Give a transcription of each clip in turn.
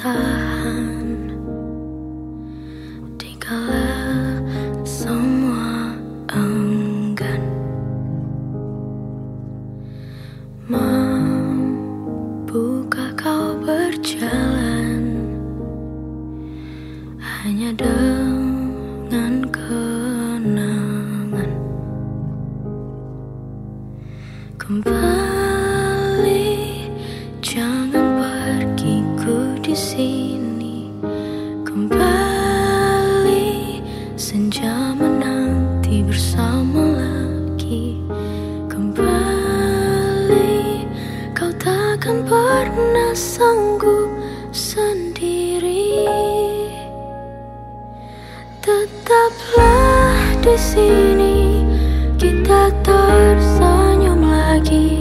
bertahan Dikala semua enggan. Membuka kau berjalan? Hanya dengan kenangan. Kembali Kembali senja menanti bersama lagi. Kembali kau takkan pernah sanggup sendiri. Tetaplah di sini kita tersenyum lagi.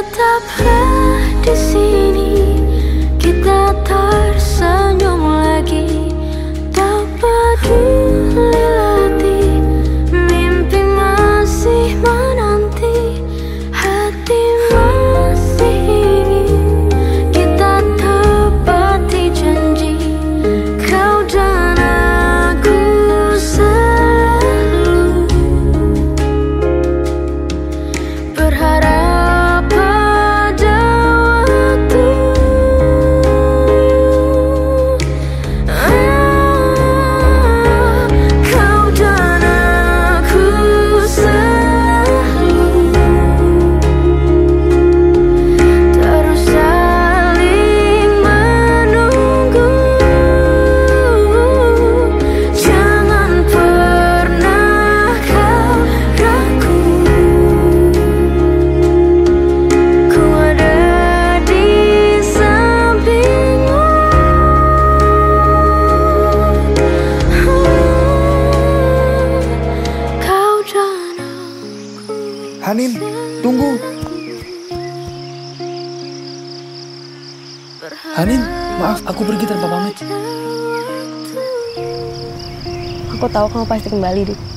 tetaplah di sini Tunggu. Hanin, maaf, aku pergi tanpa pamit. Aku tahu kamu pasti kembali, Dik.